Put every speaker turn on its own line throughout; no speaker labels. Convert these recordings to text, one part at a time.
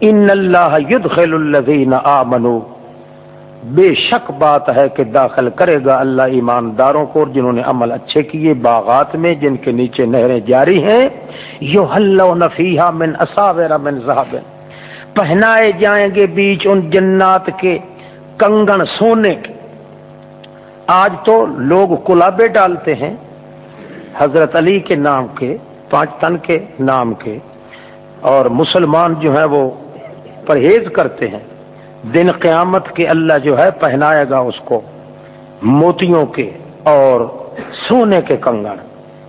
ان اللہ یدخل الذین آمنوا بے شک بات ہے کہ داخل کرے گا اللہ ایمانداروں کو جنہوں نے عمل اچھے کیے باغات میں، جن کے نیچے نہریں جاری ہیں۔ یو حلو نفیحہ من اصابر من ذہب۔ پہنائے جائیں گے بیچ ان جنات کے کنگن سونے کے۔ آج تو لوگ کلابے ڈالتے ہیں۔ حضرت علی کے نام کے، پانچ تن کے نام کے۔ اور مسلمان جو ہیں وہ پرہیز کرتے ہیں۔ دن قیامت کے اللہ جو ہے پہنائے گا اس کو۔ موتیوں کے اور سونے کے کنگن۔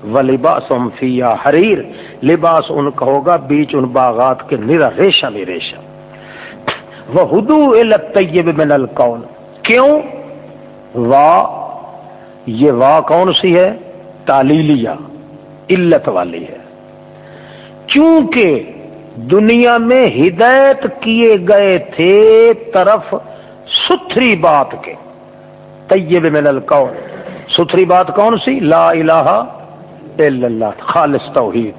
و لباس فیا حریر لباس ان کا ہوگا، بیچ ان باغات کے نرا ریشم ہی ریشم وہ ہدو طیب من القون کیوں؟ وا یہ وا کون سی ہے؟ تالیلیا علت والی ہے۔ کیونکہ دنیا میں ہدایت کیے گئے تھے طرف ستھری بات کے۔ طیب من القول۔ ستھری بات کون سی؟ لا الہ الا اللہ، خالص توحید۔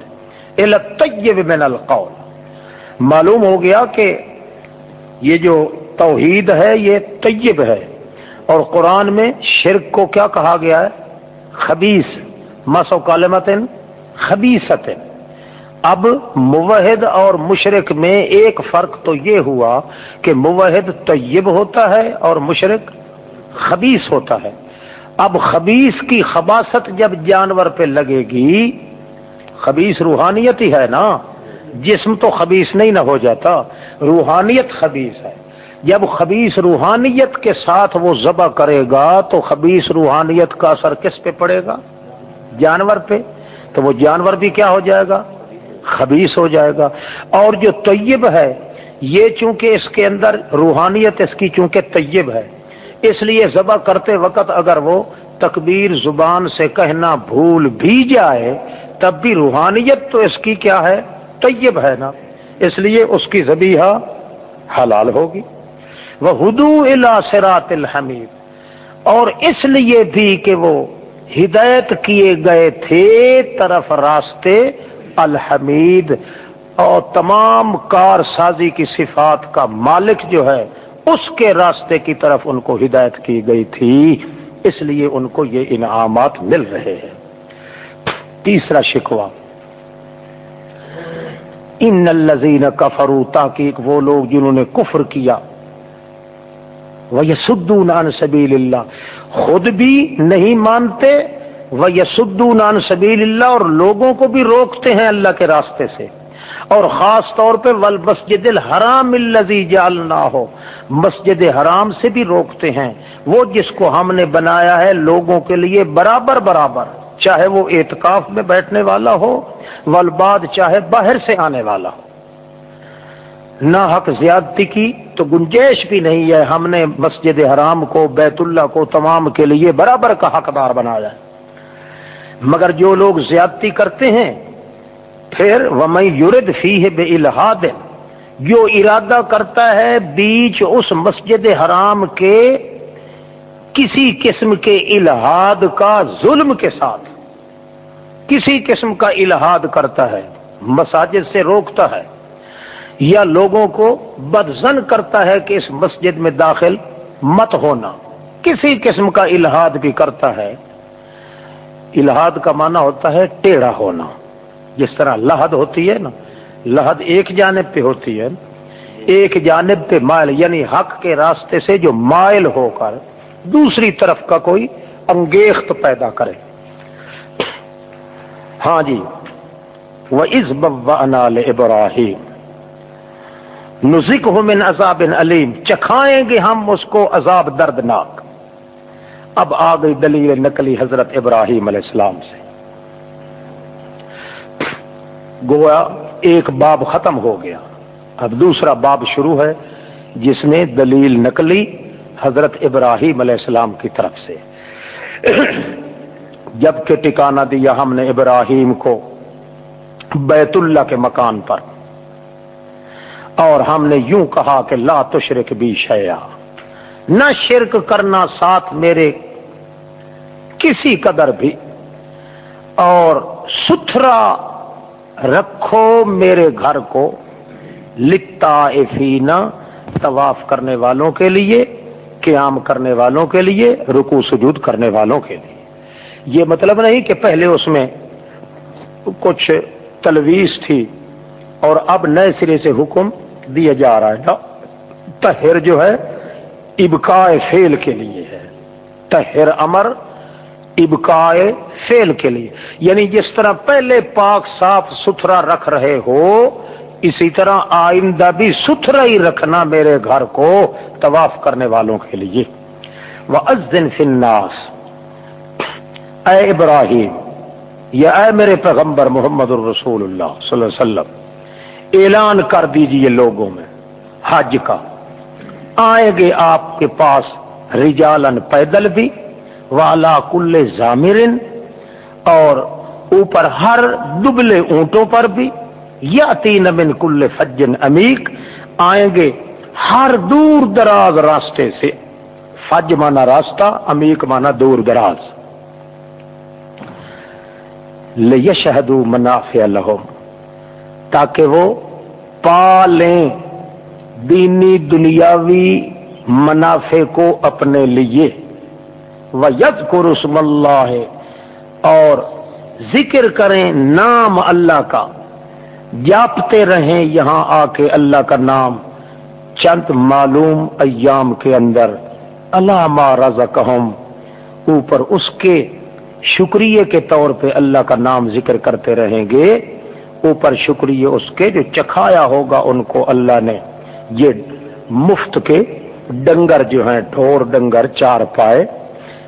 الا طیب من القول۔ معلوم ہو گیا کہ یہ جو توحید ہے، یہ طیب ہے۔ اور قرآن میں شرک کو کیا کہا گیا ہے؟ خبیص مسو کالمت خبیصت اب موحد اور مشرق میں ایک فرق تو یہ ہوا کہ موحد طیب ہوتا ہے اور مشرق خبیص ہوتا ہے۔ اب خبیص کی خباست جب جانور پہ لگے گی خبیص روحانیت ہی ہے نا۔ جسم تو خبیص نہیں نہ ہو جاتا، روحانیت خبیص ہے۔ جب خبیص روحانیت کے ساتھ وہ ذبح کرے گا تو خبیص روحانیت کا اثر کس پہ پڑے گا؟ جانور پہ۔ تو وہ جانور بھی کیا ہو جائے گا؟ خبیص ہو جائے گا۔ اور جو طیب ہے، یہ چونکہ اس کے اندر روحانیت اس کی چونکہ طیب ہے۔ اس لیے ذبح کرتے وقت اگر وہ تکبیر زبان سے کہنا بھول بھی جائے، تب بھی روحانیت تو اس کی کیا ہے؟ طیب ہے نا۔ اس لیے اس کی زبیحہ حلال ہوگی۔ وہ ہدو سرات الحمید۔ اور اس لیے بھی کہ وہ ہدایت کیے گئے تھے طرف راستے الحمید اور تمام کار سازی کی صفات کا مالک جو ہے، اس کے راستے کی طرف ان کو ہدایت کی گئی تھی۔ اس لیے ان کو یہ انعامات مل رہے ہیں۔ تیسرا شکوا ان الزین کفرو تاکہ وہ لوگ جنہوں نے کفر کیا۔ وہ یہ سدون سبیل اللہ خود بھی نہیں مانتے وہ یسدونان سبیل اللہ اور لوگوں کو بھی روکتے ہیں اللہ کے راستے سے۔ اور خاص طور پہ ول مسجد الحرام الزی جالنا ہو مسجد حرام سے بھی روکتے ہیں۔ وہ جس کو ہم نے بنایا ہے لوگوں کے لیے برابر برابر، چاہے وہ اعتکاف میں بیٹھنے والا ہو ولباد چاہے باہر سے آنے والا ہو۔ نہ حق زیادتی کی تو گنجائش بھی نہیں ہے۔ ہم نے مسجد حرام کو، بیت اللہ کو تمام کے لیے برابر کا حقدار بنایا ہے۔ مگر جو لوگ زیادتی کرتے ہیں، پھر وہ میں یورد فی ہے بے الحاد جو ارادہ کرتا ہے بیچ اس مسجد حرام کے کسی قسم کے الحاد کا ظلم کے ساتھ، کسی قسم کا الحاد کرتا ہے، مساجد سے روکتا ہے، یا لوگوں کو بدزن کرتا ہے کہ اس مسجد میں داخل مت ہونا، کسی قسم کا الحاد بھی کرتا ہے۔ الحاد کا معنی ہوتا ہے ٹیڑھا ہونا۔ جس طرح لہد ہوتی ہے نا، لہد ایک جانب پہ ہوتی ہے، ایک جانب پہ مائل یعنی حق کے راستے سے جو مائل ہو کر دوسری طرف کا کوئی انگیخت پیدا کرے۔ ہاں جی۔ وہ اس بال ابراہیم نزک ہو من عذاب علیم چکھائیں گے ہم اس کو عذاب دردناک۔ اب آ گئی دلیل نقلی حضرت ابراہیم علیہ السلام سے۔ گویا ایک باب ختم ہو گیا۔ اب دوسرا باب شروع ہے جس میں دلیل نقلی حضرت ابراہیم علیہ السلام کی طرف سے۔ جبکہ ٹکانا دیا ہم نے ابراہیم کو بیت اللہ کے مکان پر۔ اور ہم نے یوں کہا کہ لا تشرک بھی شیا نہ شرک کرنا ساتھ میرے کسی قدر بھی، اور ستھرا رکھو میرے گھر کو لتا افینا طواف کرنے والوں کے لیے، قیام کرنے والوں کے لیے رکو سجود کرنے والوں کے لیے۔ یہ مطلب نہیں کہ پہلے اس میں کچھ تلویز تھی اور اب نئے سرے سے حکم دیا جا رہا ہے۔ تہر جو ہے ابکائے فیل کے لیے ہے۔ تہر امر ابکائے فیل کے لیے۔ یعنی جس طرح پہلے پاک صاف ستھرا رکھ رہے ہو، اسی طرح آئندہ بھی ستھرا ہی رکھنا میرے گھر کو طواف کرنے والوں کے لیے۔ وہ ازن فناس اے ابراہیم، یا اے میرے پیغمبر محمد الرسول اللہ صلی اللہ علیہ وسلم، اعلان کر دیجیے لوگوں میں حج کا۔ آئیں گے آپ کے پاس رجالن پیدل بھی، والا کل زامرن، اور اوپر ہر دبلے اونٹوں پر بھی۔ یا تین من کل فجن امیک آئیں گے ہر دور دراز راستے سے۔ فج مانا راستہ امیک مانا دور دراز۔ شہدو منافع لہم، تاکہ وہ پا لیں دینی دنیاوی منافع کو اپنے لیے۔ وہ ید کو رسم اللہ اور ذکر کریں نام اللہ کا۔ جاپتے رہیں یہاں آ کے اللہ کا نام۔ چند معلوم ایام کے اندر۔ اللہ ما رزقہم۔ اوپر اس کے شکریہ کے طور پہ اللہ کا نام ذکر کرتے رہیں گے۔ اوپر شکریہ اس کے جو چکھایا ہوگا ان کو اللہ نے۔ یہ مفت کے ڈنگر جو ہیں ڈھور ڈنگر، چار پائے،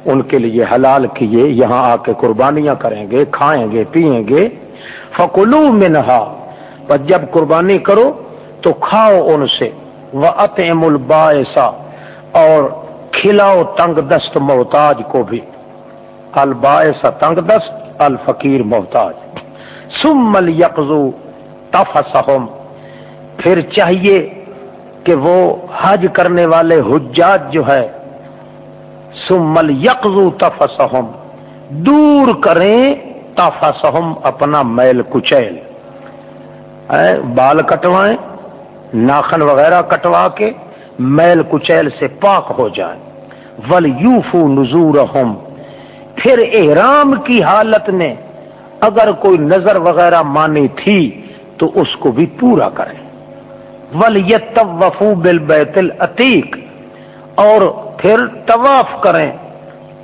ان کے لیے حلال کیے، یہاں آ کے قربانیاں کریں گے، کھائیں گے، پیئیں گے۔ فکلو منہا پر جب قربانی کرو تو کھاؤ ان سے۔ وہ اطم الباعثا اور کھلاؤ تنگ دست محتاج کو بھی۔ الباعث تنگ دست، الفقیر محتاج۔ سمل یکزو تفسہم پھر چاہیے کہ وہ حج کرنے والے حجاج جو ہے، سمل یکزو تفسہم دور کریں تفسہم اپنا میل کچیل۔ بال کٹوائیں، ناخن وغیرہ کٹوا کے میل کچیل سے پاک ہو جائیں۔ ول یوفو نزور پھر احرام کی حالت میں اگر کوئی نظر وغیرہ مانی تھی تو اس کو بھی پورا کریں۔ ول یفو بل بیت العتیق اور پھر طواف کریں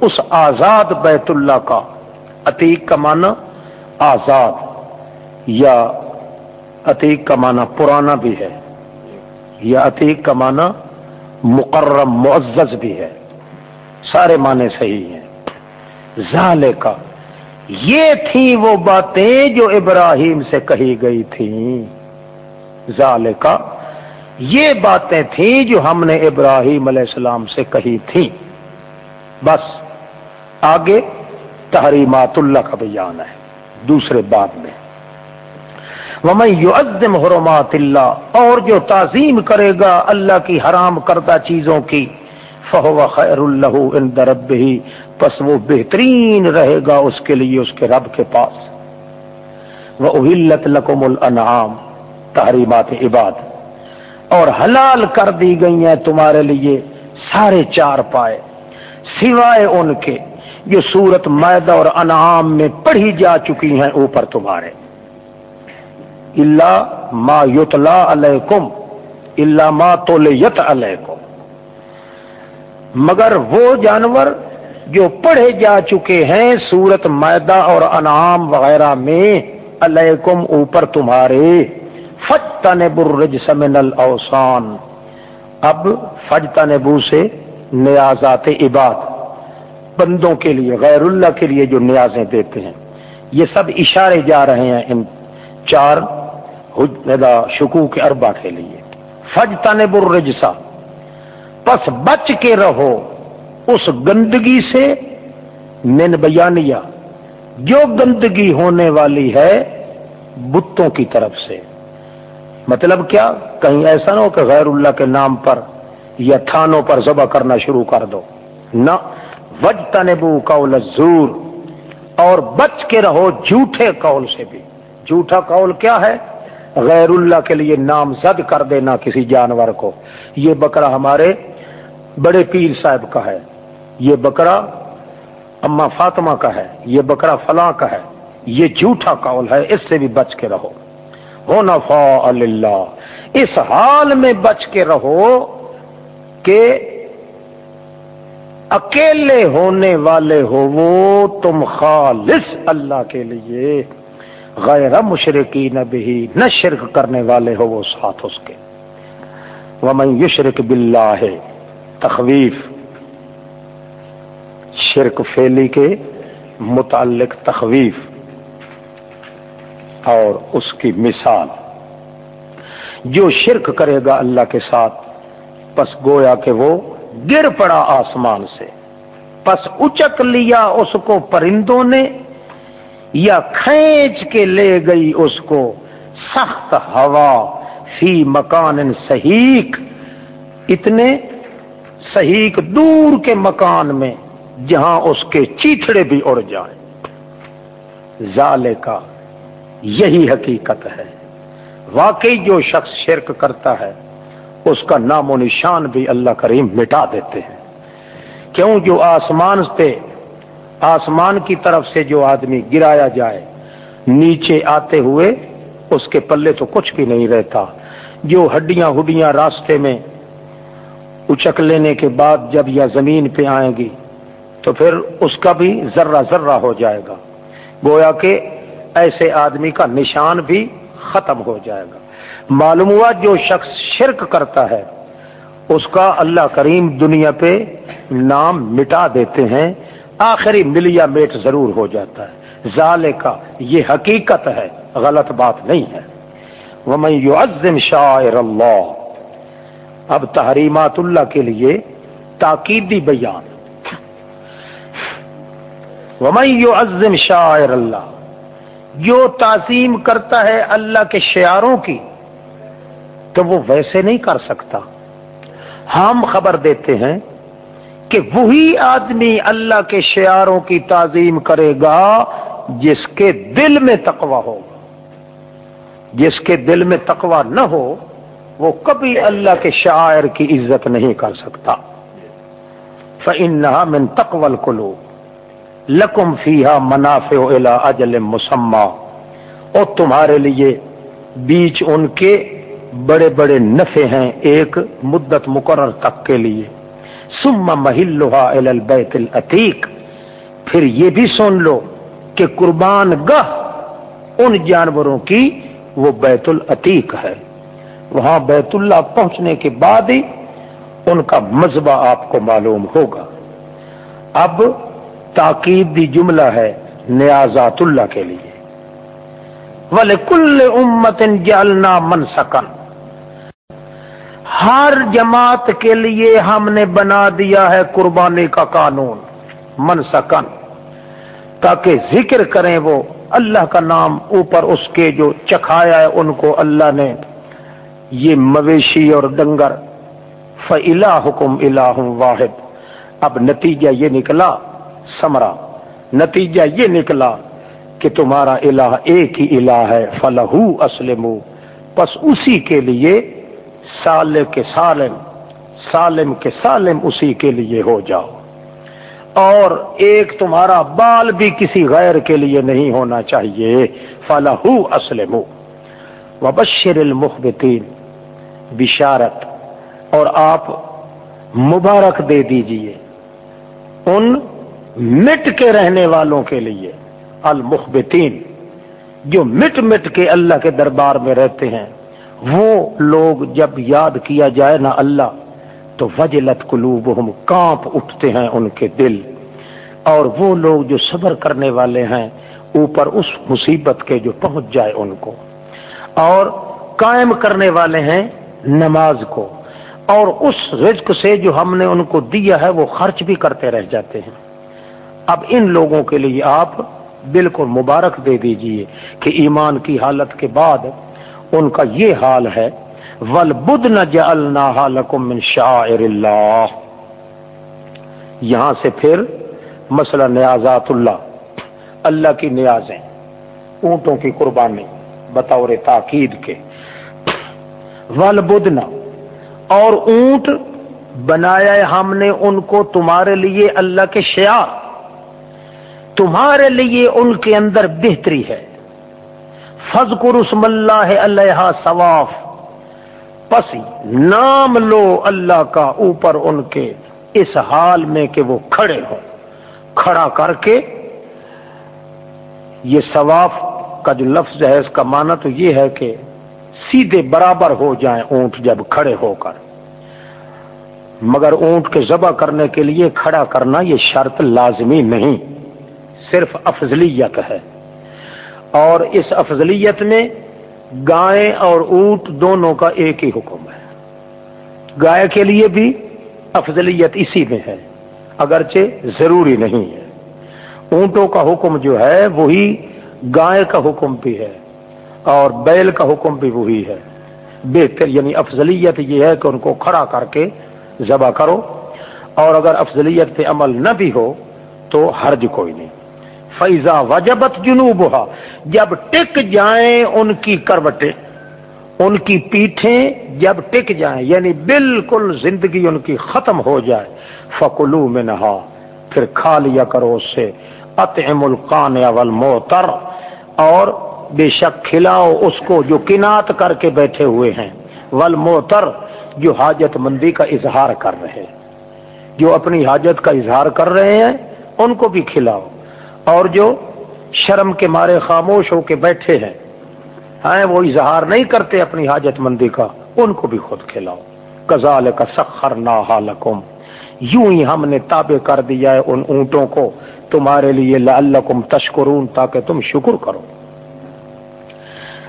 اس آزاد بیت اللہ کا۔ عتیق کا معنی آزاد، یا عتیق کا معنی پرانا بھی ہے، یا عتیق کا معنی مقرم، معزز بھی ہے۔ سارے معنی صحیح ہیں۔ ظالے کا یہ تھی وہ باتیں جو ابراہیم سے کہی گئی تھیں۔ ظالے کا یہ باتیں تھیں جو ہم نے ابراہیم علیہ السلام سے کہی تھیں۔ بس آگے تحریمات اللہ کا بیان ہے، دوسرے بات میں۔ ومن حرمات اللہ، اور جو تعظیم کرے گا اللہ کی حرام کردہ چیزوں کی فہو خیر اللہ ان درب ہی پس وہ بہترین رہے گا اس کے لیے، اس کے رب کے پاس۔ وہ اہلت لکم الانعام تحریمات عباد۔ اور حلال کر دی گئی ہیں تمہارے لیے سارے چار پائے۔ سوائے ان کے، جو سورت معدہ اور انعام میں پڑھی جا چکی ہیں اوپر تمہارے۔ اللہ ما یتلا علیکم اللہ ما تو یت علیکم مگر وہ جانور جو پڑھے جا چکے ہیں سورت معدہ اور انعام وغیرہ میں علیکم اوپر تمہارے۔ فج تنب سمن الاوسان اب فج تنبو سے نیازات عباد، بندوں کے لیے، غیر اللہ کے لیے جو نیازیں دیتے ہیں۔ یہ سب اشارے جا رہے ہیں ان چار شکو کے اربا کے لیے۔ فج تن برجسا پس بچ کے رہو اس گندگی سے من بیانیہ۔ جو گندگی ہونے والی ہے بتوں کی طرف سے۔ مطلب کیا؟ کہیں ایسا نہ ہو کہ غیر اللہ کے نام پر یا تھانوں پر ذبح کرنا شروع کر دو۔ نہ وج تنبو قول زور اور بچ کے رہو جھوٹے قول سے بھی۔ جھوٹا قول کیا ہے؟ غیر اللہ کے لیے نام زد کر دینا کسی جانور کو۔ یہ بکرا ہمارے بڑے پیر صاحب کا ہے۔ یہ بکرا اما فاطمہ کا ہے۔ یہ بکرا فلاں کا ہے۔ یہ جھوٹا قول ہے، اس سے بھی بچ کے رہو۔ ہونا فا اللہ اس حال میں بچ کے رہو کہ اکیلے ہونے والے ہو وہ تم خالص اللہ کے لیے۔ غیر مشرقی نہ بھی نہ شرک کرنے والے ہو وہ ساتھ اس کے۔ ومن یشرک باللہ ہے تخویف۔ شرک فیلی کے متعلق تخویف۔ اور اس کی مثال۔ جو شرک کرے گا اللہ کے ساتھ، پس گویا کہ وہ گر پڑا آسمان سے۔ پس اچک لیا اس کو پرندوں نے، یا کھینچ کے لے گئی اس کو سخت ہوا۔ فی مکان صحیح اتنے صحیح دور کے مکان میں، جہاں اس کے چیتڑے بھی اڑ جائیں۔ ظالے کا یہی حقیقت ہے۔ واقعی جو شخص شرک کرتا ہے، اس کا نام و نشان بھی اللہ کریم مٹا دیتے ہیں۔ کیوں جو آسمان پہ آسمان کی طرف سے جو آدمی گرایا جائے، نیچے آتے ہوئے اس کے پلے تو کچھ بھی نہیں رہتا۔ جو ہڈیاں ہڈیاں راستے میں اچک لینے کے بعد جب یا زمین پہ آئیں گی، تو پھر اس کا بھی ذرہ ذرہ ہو جائے گا۔ گویا کہ ایسے آدمی کا نشان بھی ختم ہو جائے گا۔ معلوم ہوا جو شخص شرک کرتا ہے، اس کا اللہ کریم دنیا پہ نام مٹا دیتے ہیں، آخری ملیا میٹ ضرور ہو جاتا ہے۔ ظال کا یہ حقیقت ہے، غلط بات نہیں ہے۔ وہ میں شاعر اللہ اب تحریمات اللہ کے لیے تاکیدی بیان۔ ومن عزم شاعر اللہ جو تعظیم کرتا ہے اللہ کے شعاروں کی، تو وہ ویسے نہیں کر سکتا۔ ہم خبر دیتے ہیں کہ وہی آدمی اللہ کے شعاروں کی تعظیم کرے گا جس کے دل میں تقوی ہو۔ جس کے دل میں تقوی نہ ہو، وہ کبھی اللہ کے شاعر کی عزت نہیں کر سکتا۔ فَإِنَّهَا مِن تقول الْقُلُوبِ۔ لکم فیحا منافع الا اجل مسمہ۔ اور تمہارے لیے بیچ ان کے بڑے بڑے نفے ہیں ایک مدت مقرر تک کے لیے۔ سم محلوہا البیت العتیق۔ پھر یہ بھی سن لو کہ قربان گاہ ان جانوروں کی وہ بیت العتیق ہے۔ وہاں بیت اللہ پہنچنے کے بعد ہی ان کا مذبح آپ کو معلوم ہوگا۔ اب تاکید دی جملہ ہے نیازات اللہ کے لیے۔ ولے کل امت جالنا من سکن ہر جماعت کے لیے ہم نے بنا دیا ہے قربانی کا قانون من سکن تاکہ ذکر کریں وہ اللہ کا نام اوپر اس کے جو چکھایا ہے، ان کو اللہ نے یہ مویشی اور ڈنگر فلا حکم الہ واحد۔ اب نتیجہ یہ نکلا سمرا۔ نتیجہ یہ نکلا کہ تمہارا الہ ایک ہی الہ ہے فلاح اسلم بس اسی کے لیے سال کے سالم سالم کے سالم اسی کے لیے ہو جاؤ۔ اور ایک تمہارا بال بھی کسی غیر کے لیے نہیں ہونا چاہیے فلاح اسلم وبشر المخبتین بشارت۔ اور آپ مبارک دے دیجیے۔ ان مٹ کے رہنے والوں کے لیے المخبتین۔ جو مٹ مٹ کے اللہ کے دربار میں رہتے ہیں، وہ لوگ جب یاد کیا جائے نا اللہ، تو وجلت قلوبہم، کانپ اٹھتے ہیں ان کے دل۔ اور وہ لوگ جو صبر کرنے والے ہیں، اوپر اس مصیبت کے جو پہنچ جائے ان کو۔ اور قائم کرنے والے ہیں نماز کو۔ اور اس رزق سے جو ہم نے ان کو دیا ہے، وہ خرچ بھی کرتے رہ جاتے ہیں۔ اب ان لوگوں کے لیے آپ بالکل مبارک دے دیجیے کہ ایمان کی حالت کے بعد ان کا یہ حال ہے ول بدھ نہ شاعر اللہ یہاں سے پھر مسئلہ نیازات اللہ اللہ کی نیازیں، اونٹوں کی قربانی، بطور تاکید کے۔ ول بدنا اور اونٹ بنایا ہم نے ان کو تمہارے لیے اللہ کے شیار تمہارے لیے ان کے اندر بہتری ہے۔ فض رسم اللہ اللہ ثواف۔ پس نام لو اللہ کا اوپر ان کے اس حال میں کہ وہ کھڑے ہوں۔ کھڑا کر کے یہ ثواف کا جو لفظ ہے، اس کا معنی تو یہ ہے کہ سیدھے برابر ہو جائیں اونٹ جب کھڑے ہو کر۔ مگر اونٹ کے ذبح کرنے کے لیے کھڑا کرنا یہ شرط لازمی نہیں۔ صرف افضلیت ہے۔ اور اس افضلیت میں گائے اور اونٹ دونوں کا ایک ہی حکم ہے۔ گائے کے لیے بھی افضلیت اسی میں ہے، اگرچہ ضروری نہیں ہے۔ اونٹوں کا حکم جو ہے، وہی گائے کا حکم بھی ہے اور بیل کا حکم بھی وہی ہے۔ بہتر یعنی افضلیت یہ ہے کہ ان کو کھڑا کر کے ذبح کرو۔ اور اگر افضلیت پہ عمل نہ بھی ہو، تو حرج کوئی نہیں۔ فیضا وجبت جنوب جب ٹک جائیں ان کی کروٹیں، ان کی پیٹھیں جب ٹک جائیں یعنی بالکل زندگی ان کی ختم ہو جائے فکلو میں نہا پھر کھا لیا کرو اس سے اطعم القان اول موتر اور بے شک کھلاؤ اس کو جو کنات کر کے بیٹھے ہوئے ہیں ول موتر جو حاجت مندی کا اظہار کر رہے جو اپنی حاجت کا اظہار کر رہے ہیں، ان کو بھی کھلاؤ۔ اور جو شرم کے مارے خاموش ہو کے بیٹھے ہیں ہاں وہ اظہار نہیں کرتے اپنی حاجت مندی کا، ان کو بھی خود کھلاؤ۔ کزال کا سخر نہ یوں ہی ہم نے تابع کر دیا ہے ان اونٹوں کو۔ تمہارے لیے لعلکم تشکرون، تاکہ تم شکر کرو۔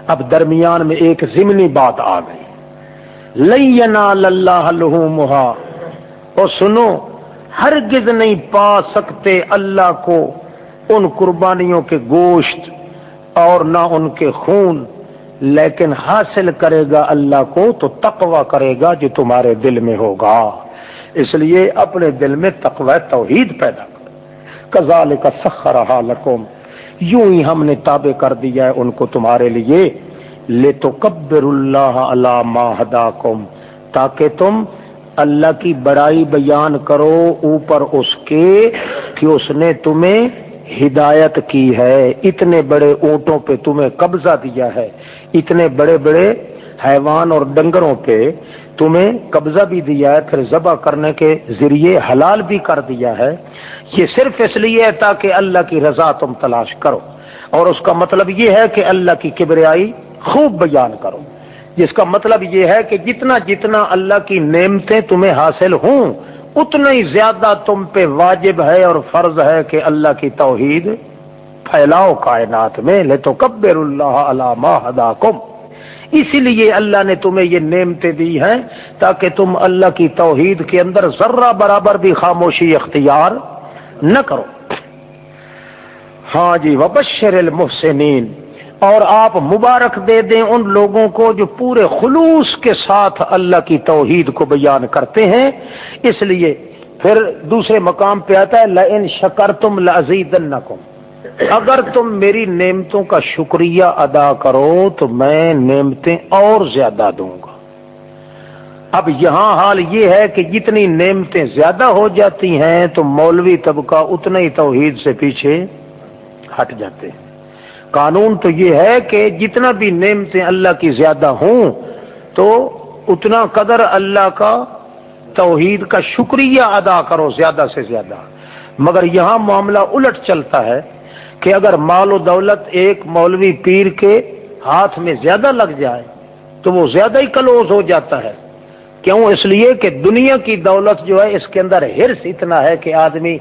اب درمیان میں ایک ضمنی بات آ گئی۔ لینا اللہ محا اور سنو، ہرگز نہیں پا سکتے اللہ کو ان قربانیوں کے گوشت اور نہ ان کے خون، لیکن حاصل کرے گا اللہ کو تو تقوی کرے گا جو تمہارے دل میں ہوگا۔ اس لیے اپنے دل میں تقوی توحید پیدا کر۔ کزال کا سخر لکم۔ یوں ہی ہم نے تابع کر دیا ہے ان کو تمہارے لیے۔ لے تو کبر اللہ اللہ تاکہ تم اللہ کی بڑائی بیان کرو اوپر اس کے کہ اس نے تمہیں ہدایت کی ہے، اتنے بڑے اونٹوں پہ تمہیں قبضہ دیا ہے، اتنے بڑے بڑے حیوان اور ڈنگروں پہ تمہیں قبضہ بھی دیا ہے، پھر ذبح کرنے کے ذریعے حلال بھی کر دیا ہے۔ یہ صرف اس لیے ہے تاکہ اللہ کی رضا تم تلاش کرو۔ اور اس کا مطلب یہ ہے کہ اللہ کی کبریائی خوب بیان کرو۔ جس کا مطلب یہ ہے کہ جتنا جتنا اللہ کی نعمتیں تمہیں حاصل ہوں اتنا ہی زیادہ تم پہ واجب ہے اور فرض ہے کہ اللہ کی توحید پھیلاؤ کائنات میں لے تو کبر اللہ علامہ ہدا کم اسی لیے اللہ نے تمہیں یہ نعمتیں دی ہیں تاکہ تم اللہ کی توحید کے اندر ذرہ برابر بھی خاموشی اختیار نہ کرو۔ ہاں جی وبشر المحسنین اور آپ مبارک دے دیں ان لوگوں کو جو پورے خلوص کے ساتھ اللہ کی توحید کو بیان کرتے ہیں۔ اس لیے پھر دوسرے مقام پہ آتا ہے لن شکر تم اگر تم میری نعمتوں کا شکریہ ادا کرو تو میں نعمتیں اور زیادہ دوں گا۔ اب یہاں حال یہ ہے کہ جتنی نعمتیں زیادہ ہو جاتی ہیں تو مولوی طبقہ اتنا ہی توحید سے پیچھے ہٹ جاتے ہیں۔ قانون تو یہ ہے کہ جتنا بھی نعمتیں اللہ کی زیادہ ہوں، تو اتنا قدر اللہ کا توحید کا شکریہ ادا کرو زیادہ سے زیادہ۔ مگر یہاں معاملہ الٹ چلتا ہے کہ اگر مال و دولت ایک مولوی پیر کے ہاتھ میں زیادہ لگ جائے، تو وہ زیادہ ہی کلوز ہو جاتا ہے۔ کیوں؟ اس لیے کہ دنیا کی دولت جو ہے، اس کے اندر ہرس اتنا ہے کہ آدمی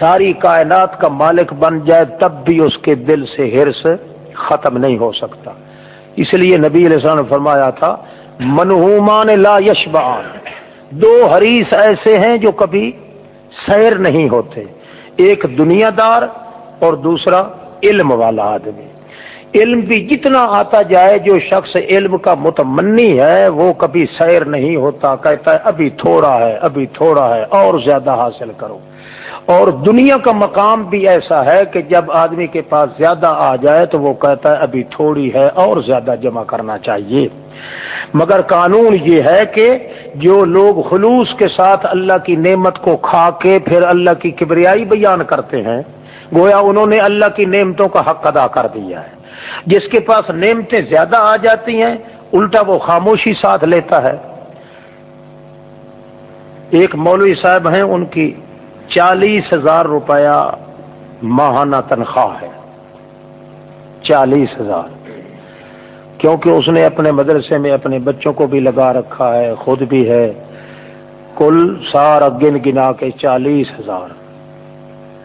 ساری کائنات کا مالک بن جائے تب بھی اس کے دل سے ہرس ختم نہیں ہو سکتا۔ اس لیے نبی علیہ السلام نے فرمایا تھا، منہومان لا یشبان دو حریث ایسے ہیں جو کبھی سیر نہیں ہوتے۔ ایک دنیا دار اور دوسرا علم والا آدمی۔ علم بھی جتنا آتا جائے، جو شخص علم کا متمنی ہے، وہ کبھی سیر نہیں ہوتا، کہتا ہے، ابھی تھوڑا ہے، ابھی تھوڑا ہے، اور زیادہ حاصل کرو اور دنیا کا مقام بھی ایسا ہے کہ جب آدمی کے پاس زیادہ آ جائے تو وہ کہتا ہے ابھی تھوڑی ہے اور زیادہ جمع کرنا چاہیے۔ مگر قانون یہ ہے کہ جو لوگ خلوص کے ساتھ اللہ کی نعمت کو کھا کے پھر اللہ کی کبریائی بیان کرتے ہیں، گویا انہوں نے اللہ کی نعمتوں کا حق ادا کر دیا ہے۔ جس کے پاس نعمتیں زیادہ آ جاتی ہیں، الٹا وہ خاموشی ساتھ لیتا ہے۔ ایک مولوی صاحب ہیں، ان کی چالیس ہزار روپیہ ماہانہ تنخواہ ہے۔ چالیس ہزار۔ کیونکہ اس نے اپنے مدرسے میں اپنے بچوں کو بھی لگا رکھا ہے، خود بھی ہے۔ کل سارا گن گنا کے چالیس ہزار۔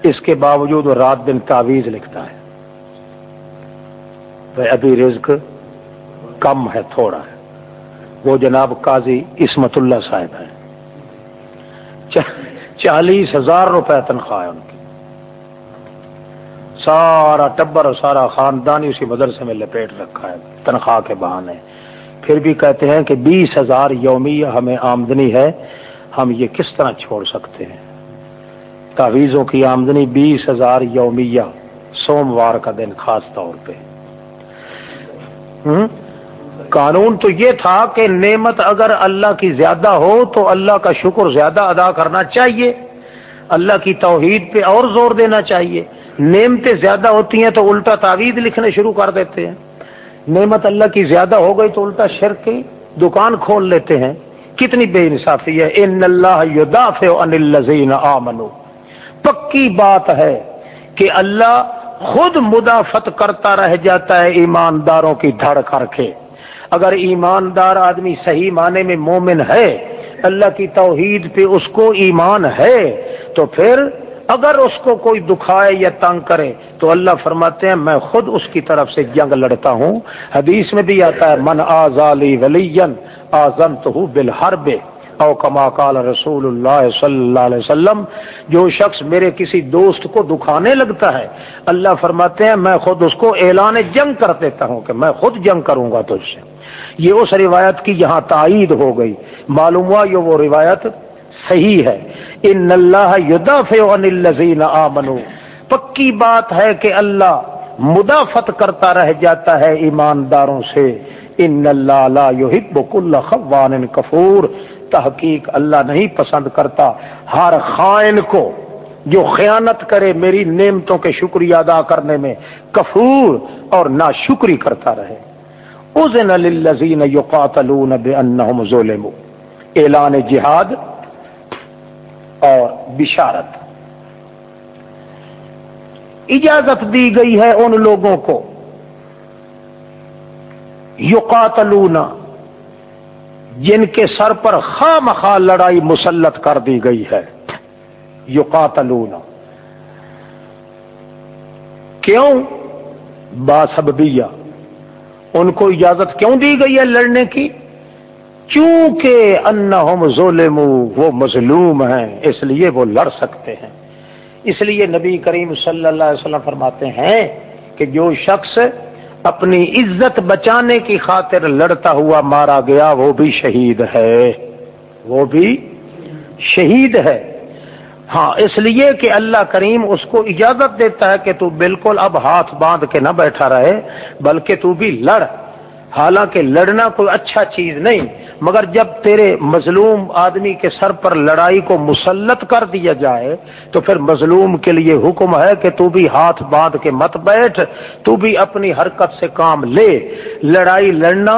اس کے باوجود وہ رات دن تعویذ لکھتا ہے۔ ابھی رزق کم ہے، تھوڑا ہے۔ وہ جناب قاضی اسمت اللہ صاحب ہے چالیس ہزار روپے تنخواہ ہے ان کی۔ سارا ٹبر اور سارا خاندان اسی مدرسے میں لپیٹ رکھا ہے، تنخواہ کے بہانے۔ پھر بھی کہتے ہیں کہ بیس ہزار یومیہ ہمیں آمدنی ہے، ہم یہ کس طرح چھوڑ سکتے ہیں؟ تعویذوں کی آمدنی بیس ہزار یومیہ، سوموار کا دن خاص طور پہ۔ قانون تو یہ تھا کہ نعمت اگر اللہ کی زیادہ ہو تو اللہ کا شکر زیادہ ادا کرنا چاہیے۔ اللہ کی توحید پہ اور زور دینا چاہیے۔ نعمتیں زیادہ ہوتی ہیں تو الٹا تعویذ لکھنے شروع کر دیتے ہیں۔ نعمت اللہ کی زیادہ ہو گئی تو الٹا شرک کی دکان کھول لیتے ہیں۔ کتنی بے انصافی ہے۔ ان اللہ الزین آمنو پکی بات ہے کہ اللہ خود مدافت کرتا رہ جاتا ہے ایمانداروں کی دھڑ کر کے۔ اگر ایماندار آدمی صحیح معنی میں مومن ہے، اللہ کی توحید پہ اس کو ایمان ہے، تو پھر اگر اس کو کوئی دکھائے یا تنگ کرے، تو اللہ فرماتے ہیں، میں خود اس کی طرف سے جنگ لڑتا ہوں۔ حدیث میں بھی آتا ہے، من آزالی ولی آزم تو بالحرب، او کما کال رسول اللہ صلی اللہ علیہ وسلم، جو شخص میرے کسی دوست کو دکھانے لگتا ہے، اللہ فرماتے ہیں، میں خود اس کو اعلان جنگ کر دیتا ہوں کہ میں خود جنگ کروں گا تجھ سے۔ یہ اس روایت کی یہاں تائید ہو گئی۔ معلوم ہوا یہ وہ روایت صحیح ہے۔ ان اللہ الزین آمنو۔ پکی بات ہے کہ اللہ مدافت کرتا رہ جاتا ہے ایمانداروں سے۔ ان اللہ لا يحب كل خوان کفور۔ تحقیق اللہ نہیں پسند کرتا۔ ہر خائن کو جو خیانت کرے میری نعمتوں کے شکریہ ادا کرنے میں کفور اور نہ شکری کرتا رہے۔ اذن للذین یقاتلون بانہم ظلموا. اعلان جہاد اور بشارت. اجازت دی گئی ہے ان لوگوں کو. یقاتلون جن کے سر پر خواہ مخواہ لڑائی مسلط کر دی گئی ہے. یقاتلون. کیوں؟ باسببیہ ان کو اجازت کیوں دی گئی ہے لڑنے کی؟ چونکہ انہم ظلم وہ مظلوم ہیں، اس لیے وہ لڑ سکتے ہیں۔ اس لیے نبی کریم صلی اللہ علیہ وسلم فرماتے ہیں کہ جو شخص اپنی عزت بچانے کی خاطر لڑتا ہوا مارا گیا، وہ بھی شہید ہے۔ وہ بھی شہید ہے۔ ہاں اس لیے کہ اللہ کریم اس کو اجازت دیتا ہے کہ تو بالکل اب ہاتھ باندھ کے نہ بیٹھا رہے، بلکہ تو بھی لڑ۔ حالانکہ لڑنا کوئی اچھا چیز نہیں، مگر جب تیرے مظلوم آدمی کے سر پر لڑائی کو مسلط کر دیا جائے، تو پھر مظلوم کے لیے حکم ہے کہ تو بھی ہاتھ باندھ کے مت بیٹھ، تو بھی اپنی حرکت سے کام لے۔ لڑائی لڑنا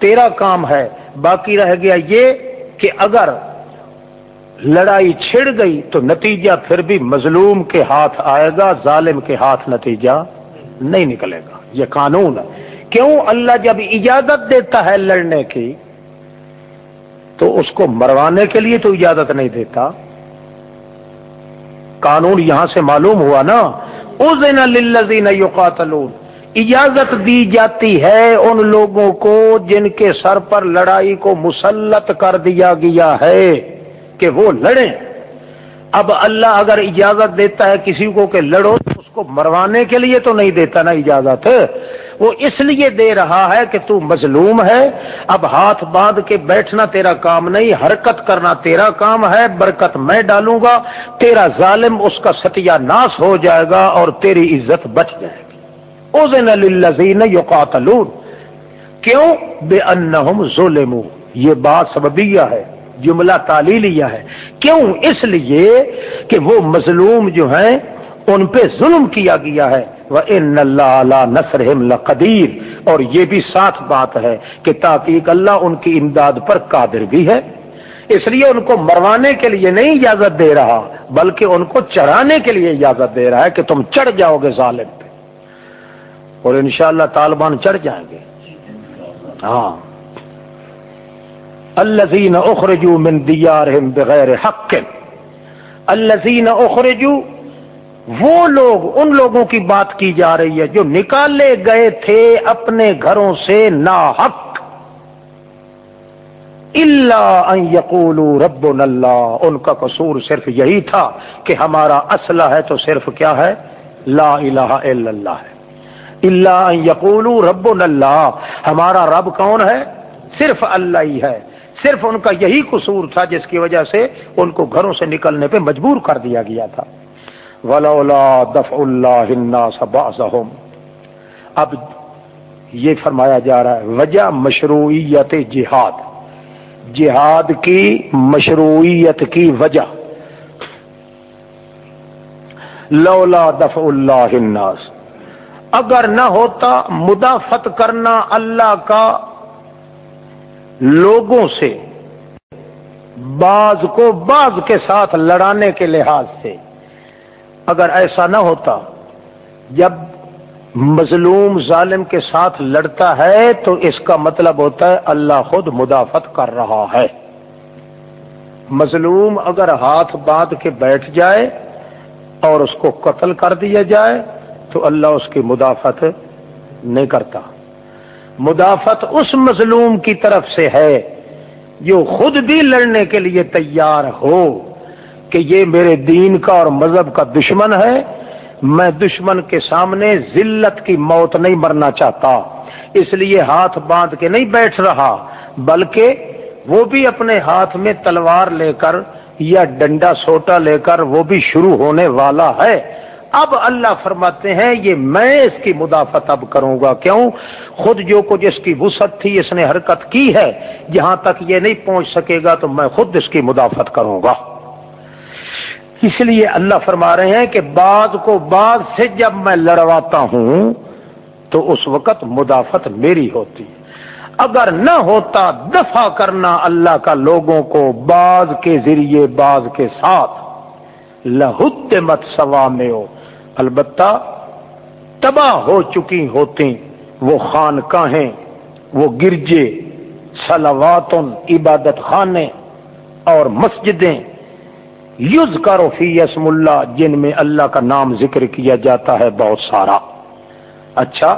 تیرا کام ہے، باقی رہ گیا یہ کہ اگر لڑائی چھڑ گئی تو نتیجہ پھر بھی مظلوم کے ہاتھ آئے گا، ظالم کے ہاتھ نتیجہ نہیں نکلے گا۔ یہ قانون ہے۔ کیوں؟ اللہ جب اجازت دیتا ہے لڑنے کی، تو اس کو مروانے کے لیے تو اجازت نہیں دیتا۔ قانون یہاں سے معلوم ہوا نا۔ اس دن للذین یقاتلون۔ اجازت دی جاتی ہے ان لوگوں کو جن کے سر پر لڑائی کو مسلط کر دیا گیا ہے۔ کہ وہ لڑیں۔ اب اللہ اگر اجازت دیتا ہے کسی کو کہ لڑو تو اس کو مروانے کے لیے تو نہیں دیتا نا اجازت۔ وہ اس لیے دے رہا ہے کہ تو مظلوم ہے۔ اب ہاتھ باندھ کے بیٹھنا تیرا کام نہیں، حرکت کرنا تیرا کام ہے، برکت میں ڈالوں گا، تیرا ظالم اس کا ستیہ ناس ہو جائے گا اور تیری عزت بچ جائے گی۔ اوزن للذین یقاتلون۔ کیوں؟ بے انہم ظلموا۔ یہ بات سببیہ ہے۔ جملہ تعلیلیہ ہے۔ کیوں؟ اس لیے کہ وہ مظلوم جو ہیں، ان پہ ظلم کیا گیا ہے۔ وہ ان اللہ نسر قدیر اور یہ بھی ساتھ بات ہے کہ تاکہ اللہ ان کی امداد پر قادر بھی ہے۔ اس لیے ان کو مروانے کے لیے نہیں اجازت دے رہا، بلکہ ان کو چڑھانے کے لیے اجازت دے رہا ہے کہ تم چڑھ جاؤ گے ظالم پہ۔ اور انشاءاللہ طالبان چڑھ جائیں گے۔ ہاں۔ الزین اخرجو من دیارہم بغیر حق. الزین اخرجو وہ لوگ، ان لوگوں کی بات کی جا رہی ہے جو نکالے گئے تھے اپنے گھروں سے نا حق اللہ یقول رب اللہ ان کا قصور صرف یہی تھا کہ ہمارا اسلح ہے تو صرف کیا ہے؟ لا الہ الا اللہ ہے. اللہ یقول رب اللہ ہمارا رب کون ہے؟ صرف اللہ ہی ہے. صرف ان کا یہی قصور تھا جس کی وجہ سے ان کو گھروں سے نکلنے پہ مجبور کر دیا گیا تھا۔ ولولا دف اللہ اب یہ فرمایا جا رہا ہے، وجہ مشروعیت جہاد۔ جہاد کی مشروعیت کی وجہ۔ لولا دف اللہ الناس۔ اگر نہ ہوتا مدافت کرنا اللہ کا لوگوں سے، بعض کو بعض کے ساتھ لڑانے کے لحاظ سے۔ اگر ایسا نہ ہوتا، جب مظلوم ظالم کے ساتھ لڑتا ہے، تو اس کا مطلب ہوتا ہے اللہ خود مدافعت کر رہا ہے۔ مظلوم اگر ہاتھ باندھ کے بیٹھ جائے اور اس کو قتل کر دیا جائے، تو اللہ اس کی مدافعت نہیں کرتا۔ مدافعت اس مظلوم کی طرف سے ہے جو خود بھی لڑنے کے لیے تیار ہو کہ یہ میرے دین کا اور مذہب کا دشمن ہے، میں دشمن کے سامنے ذلت کی موت نہیں مرنا چاہتا۔ اس لیے ہاتھ باندھ کے نہیں بیٹھ رہا، بلکہ وہ بھی اپنے ہاتھ میں تلوار لے کر یا ڈنڈا سوٹا لے کر وہ بھی شروع ہونے والا ہے۔ اب اللہ فرماتے ہیں، یہ میں اس کی مدافعت اب کروں گا۔ کیوں؟ خود جو کچھ اس کی وسعت تھی، اس نے حرکت کی ہے۔ جہاں تک یہ نہیں پہنچ سکے گا، تو میں خود اس کی مدافعت کروں گا۔ اس لیے اللہ فرما رہے ہیں کہ بعد کو بعد سے جب میں لڑواتا ہوں، تو اس وقت مدافعت میری ہوتی۔ اگر نہ ہوتا، دفاع کرنا اللہ کا لوگوں کو بعض کے ذریعے بعض کے ساتھ۔ لہت مت سوا میں ہو۔ البتہ تباہ ہو چکی ہوتی وہ خانقاہیں، وہ گرجے سلواتن عبادت خانے اور مسجدیں۔ یوز کرو فی یسم اللہ، جن میں اللہ کا نام ذکر کیا جاتا ہے بہت سارا۔ اچھا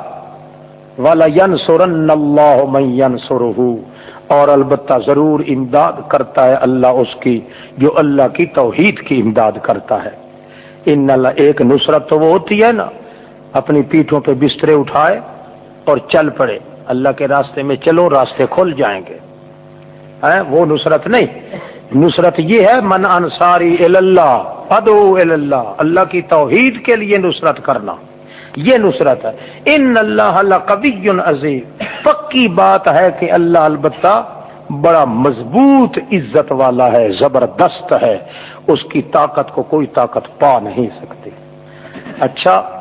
والا ین سورن اللہ من اور البتہ ضرور امداد کرتا ہے اللہ اس کی، جو اللہ کی توحید کی امداد کرتا ہے۔ ان اللہ ایک نصرت تو وہ ہوتی ہے نا، اپنی پیٹھوں پہ بسترے اٹھائے اور چل پڑے۔ اللہ کے راستے میں چلو، راستے کھل جائیں گے۔ وہ نصرت نہیں۔ نصرت یہ ہے، من انصاری اللہ ادو اللہ اللہ کی توحید کے لیے نصرت کرنا۔ یہ نصرت ہے۔ ان اللہ کبھی عظیم پکی بات ہے کہ اللہ البتہ بڑا مضبوط عزت والا ہے، زبردست ہے۔ اس کی طاقت کو کوئی طاقت پا نہیں سکتی۔ اچھا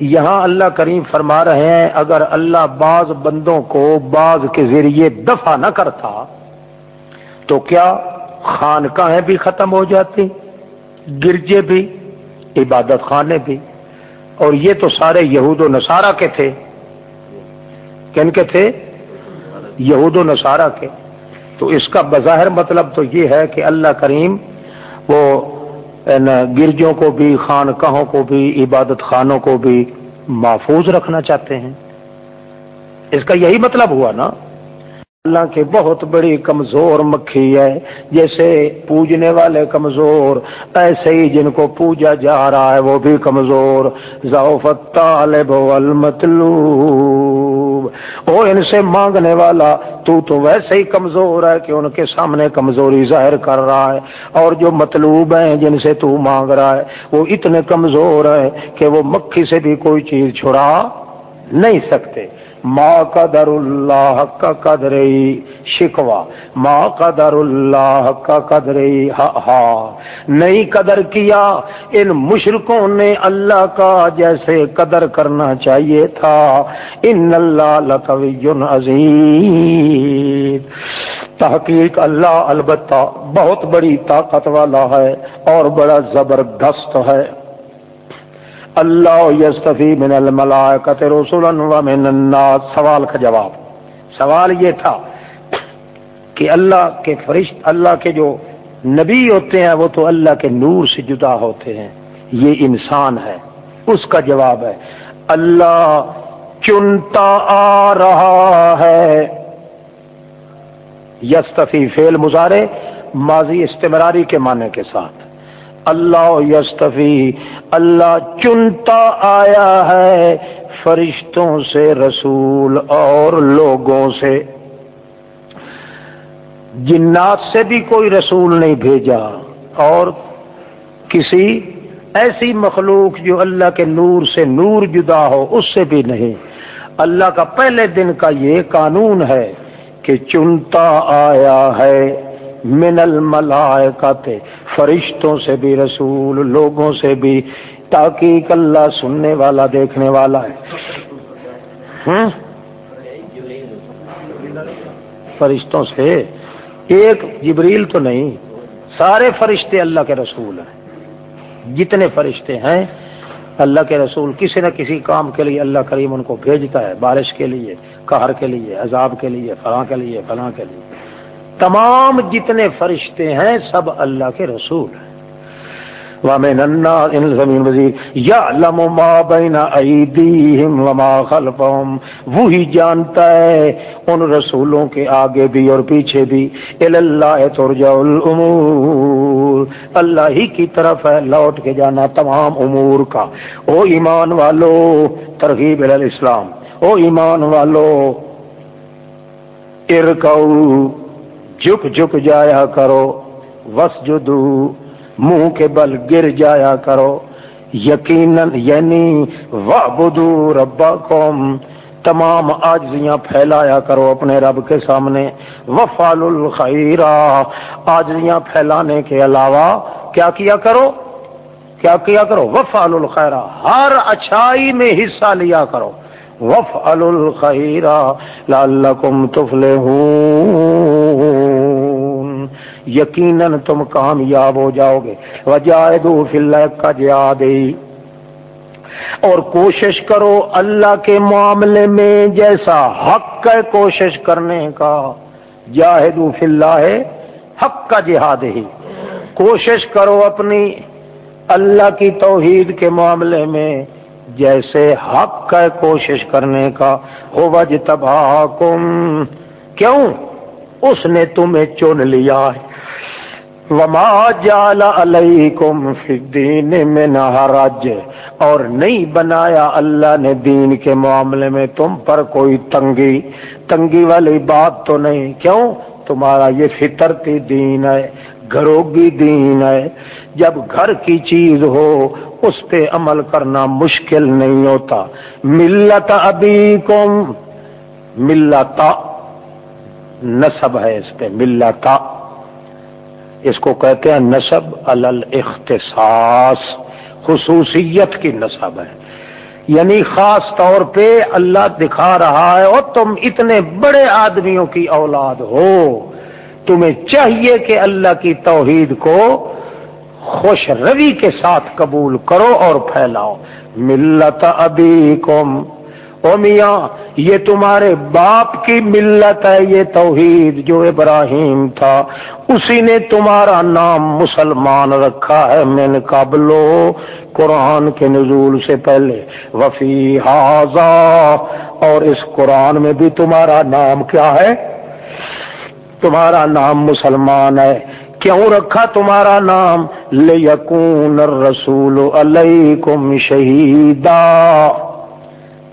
یہاں اللہ کریم فرما رہے ہیں، اگر اللہ بعض بندوں کو بعض کے ذریعے دفع نہ کرتا، تو کیا خانقاہیں بھی ختم ہو جاتی، گرجے بھی، عبادت خانے بھی؟ اور یہ تو سارے یہود و نصارہ کے تھے۔ کن کے تھے؟ یہود و نصارہ کے۔ تو اس کا بظاہر مطلب تو یہ ہے کہ اللہ کریم وہ گرجوں کو بھی، خانقاہوں کو بھی، عبادت خانوں کو بھی محفوظ رکھنا چاہتے ہیں۔ اس کا یہی مطلب ہوا نا۔ اللہ کے بہت بڑی کمزور مکھی ہے۔ جیسے پوجنے والے کمزور، ایسے ہی جن کو پوجا جا رہا ہے، وہ بھی کمزور۔ طالب المطلوب او ان سے مانگنے والا، تو تو ویسے ہی کمزور ہے کہ ان کے سامنے کمزوری ظاہر کر رہا ہے، اور جو مطلوب ہیں جن سے تو مانگ رہا ہے، وہ اتنے کمزور ہیں کہ وہ مکھی سے بھی کوئی چیز چھڑا نہیں سکتے۔ ما قدر اللہ کا قدر شکوا ما قدر اللہ کا قدر ہا۔ نہیں قدر کیا، ان مشرکوں نے اللہ کا جیسے قدر کرنا چاہیے تھا۔ ان اللہ لطوی عظیم تحقیق اللہ البتہ بہت بڑی طاقت والا ہے اور بڑا زبردست ہے۔ اللہ یستفی من الملائکت رسولا و من الناس. سوال کا جواب. سوال یہ تھا کہ اللہ کے فرشت، اللہ کے جو نبی ہوتے ہیں، وہ تو اللہ کے نور سے جدا ہوتے ہیں. یہ انسان ہے. اس کا جواب ہے، اللہ چنتا آ رہا ہے. یستفی فیل مظاہرے ماضی استمراری کے معنی کے ساتھ. اللہ یستفی، اللہ چنتا آیا ہے فرشتوں سے، رسول اور لوگوں سے۔ جنات سے بھی کوئی رسول نہیں بھیجا اور کسی ایسی مخلوق جو اللہ کے نور سے نور جدا ہو، اس سے بھی نہیں۔ اللہ کا پہلے دن کا یہ قانون ہے کہ چنتا آیا ہے من الملائکت فرشتوں سے بھی، رسول، لوگوں سے بھی تاکہ اللہ سننے والا، دیکھنے والا ہے۔ ہاں؟ فرشتوں سے۔ ایک جبریل تو نہیں، سارے فرشتے اللہ کے رسول ہیں۔ جتنے فرشتے ہیں، اللہ کے رسول کسی نہ کسی کام کے لیے اللہ کریم ان کو بھیجتا ہے، بارش کے لیے کہر کے لیے، عذاب کے لیے، فلاں کے لیے، فلاں کے لیے۔ تمام جتنے فرشتے ہیں سب اللہ کے رسول ہیں۔ وزیر وہی جانتا ہے ان رسولوں کے آگے بھی اور پیچھے بھی۔ اللہ ترجع الامور۔ اللہ ہی کی طرف ہے لوٹ کے جانا تمام امور کا۔ او ایمان والو، ترغیب الاسلام۔ او ایمان والو ارکو جھک جھک جایا کرو، وس جدو منہ کے بل گر جایا کرو۔ یقیناً یعنی بدو ربا قوم تمام آجزیاں پھیلایا کرو اپنے رب کے سامنے۔ وفال الخیرہ آجزیاں پھیلانے کے علاوہ کیا کیا کرو؟ کیا کیا کرو؟ وفال الخیرہ ہر اچھائی میں حصہ لیا کرو۔ وف الخیرہ لعلکم تفلحون۔ یقیناً تم کامیاب ہو جاؤ گے۔ وجاہدو فی اللہ کا جہادی اور کوشش کرو اللہ کے معاملے میں جیسا حق ہے کوشش کرنے کا۔ جاہدو فی اللہ حق کا جہاد ہی کوشش کرو اپنی اللہ کی توحید کے معاملے میں جیسے حق کا کوشش کرنے کا۔ ہو وج تباہ کیوں؟ اس نے تمہیں چن لیا ہے۔ وما جال علیکم فی الدین میں نہ اور نہیں بنایا اللہ نے دین کے معاملے میں تم پر کوئی تنگی۔ تنگی والی بات تو نہیں، کیوں؟ تمہارا یہ فطرتی دین ہے گھروگی دین ہے۔ جب گھر کی چیز ہو، اس پہ عمل کرنا مشکل نہیں ہوتا۔ ملت ابھی کم ملتا نصب ہے اس پہ ملتا اس کو کہتے ہیں نصب اختصاص خصوصیت کی نصب ہے۔ یعنی خاص طور پہ اللہ دکھا رہا ہے، اور تم اتنے بڑے آدمیوں کی اولاد ہو۔ تمہیں چاہیے کہ اللہ کی توحید کو خوش روی کے ساتھ قبول کرو اور پھیلاؤ۔ ملت ابھی کم او میاں، یہ تمہارے باپ کی ملت ہے، یہ توحید جو ابراہیم تھا، اسی نے تمہارا نام مسلمان رکھا ہے، من قبلو قرآن کے نزول سے پہلے۔ وفی حاضا، اور اس قرآن میں بھی تمہارا نام کیا ہے؟ تمہارا نام مسلمان ہے۔ کیوں رکھا تمہارا نام؟ لے یقون رسول علیکم شہیدا۔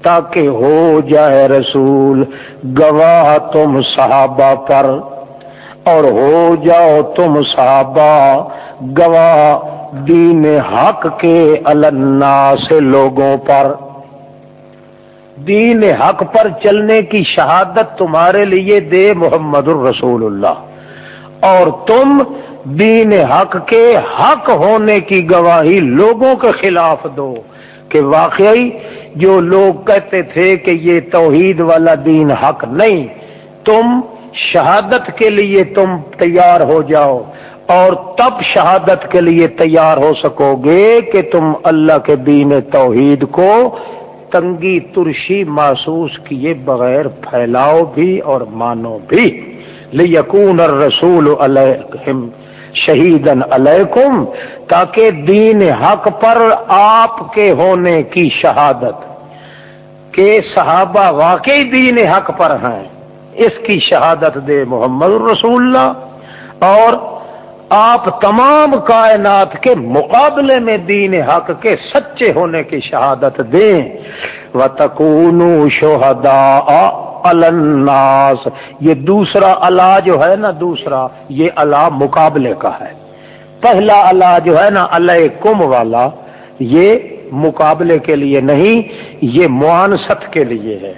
تاکہ ہو جائے رسول گواہ تم صحابہ پر۔ اور ہو جاؤ تم صحابہ گواہ دین حق کے النا سے لوگوں پر۔ دین حق پر چلنے کی شہادت تمہارے لیے دے محمد الرسول اللہ۔ اور تم دین حق کے حق ہونے کی گواہی لوگوں کے خلاف دو کہ واقعی جو لوگ کہتے تھے کہ یہ توحید والا دین حق نہیں، تم شہادت کے لیے تم تیار ہو جاؤ اور تب شہادت کے لیے تیار ہو سکو گے کہ تم اللہ کے دین توحید کو تنگی ترشی محسوس کیے بغیر پھیلاؤ بھی اور مانو بھی۔ لیکون الرسول علیہم شہیدن علیکم، تاکہ دین حق پر آپ کے ہونے کی شہادت، کہ صحابہ واقعی دین حق پر ہیں، اس کی شہادت دے محمد الرسول اللہ اور آپ تمام کائنات کے مقابلے میں دین حق کے سچے ہونے کی شہادت دیں۔ و تکون شہدا الناس یہ دوسرا اللہ جو ہے نا دوسرا، یہ اللہ مقابلے کا ہے۔ پہلا اللہ جو ہے نا اللہ کم والا، یہ مقابلے کے لیے نہیں، یہ معانست کے لیے ہے۔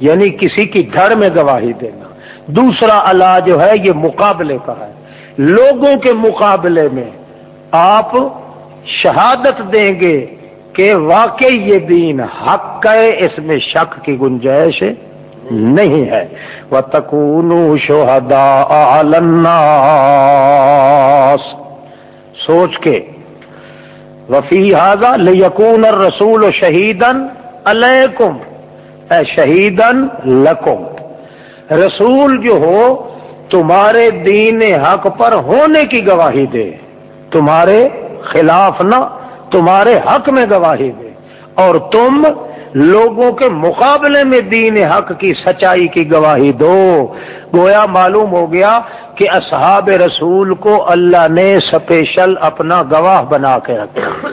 یعنی کسی کی دھڑ میں گواہی دینا۔ دوسرا اللہ جو ہے یہ مقابلے کا ہے۔ لوگوں کے مقابلے میں آپ شہادت دیں گے کہ واقعی یہ دین حق ہے، اس میں شک کی گنجائش ہے۔ نہیں ہے۔ وہ تکون شہدا سوچ کے۔ وفی حاضہ لیکون رسول شہیدن علیکم اے شہیدن لکم۔ رسول جو ہو، تمہارے دین حق پر ہونے کی گواہی دے۔ تمہارے خلاف نہ، تمہارے حق میں گواہی دے۔ اور تم لوگوں کے مقابلے میں دین حق کی سچائی کی گواہی دو۔ گویا معلوم ہو گیا کہ اصحاب رسول کو اللہ نے سپیشل اپنا گواہ بنا کے رکھا۔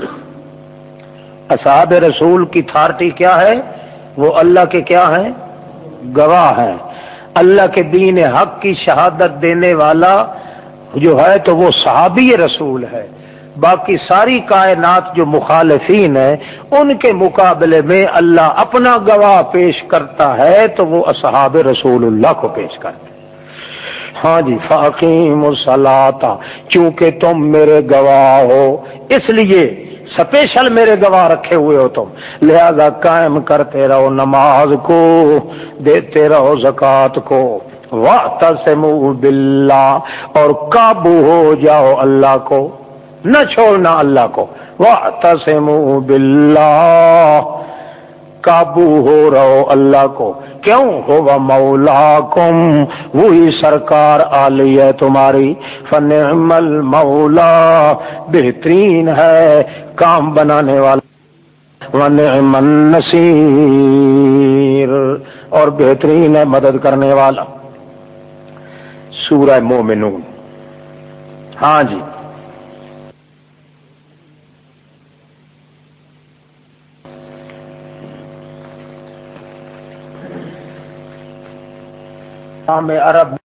اصحاب رسول کی تھارٹی کیا ہے؟ وہ اللہ کے کیا ہیں؟ گواہ ہیں۔ اللہ کے دین حق کی شہادت دینے والا جو ہے تو وہ صحابی رسول ہے۔ باقی ساری کائنات جو مخالفین ہیں، ان کے مقابلے میں اللہ اپنا گواہ پیش کرتا ہے، تو وہ اصحاب رسول اللہ کو پیش کرتے ہاں جی فاقیم الصلاتا چونکہ تم میرے گواہ ہو، اس لیے سپیشل میرے گواہ رکھے ہوئے ہو تم۔ لہذا قائم کرتے رہو نماز کو، دیتے رہو زکات کو۔ وقت سے اور قابو ہو جاؤ اللہ کو۔ نہ چھوڑنا اللہ کو۔ وقت سے بلا قابو ہو رہو اللہ کو۔ کیوں؟ ہو مولا کم وہی سرکار آلی ہے تمہاری۔ فن مولا۔ بہترین ہے کام بنانے والا۔ ون نصیر اور بہترین ہے مدد کرنے والا۔ سورہ مومنون۔ ہاں جی۔ عرب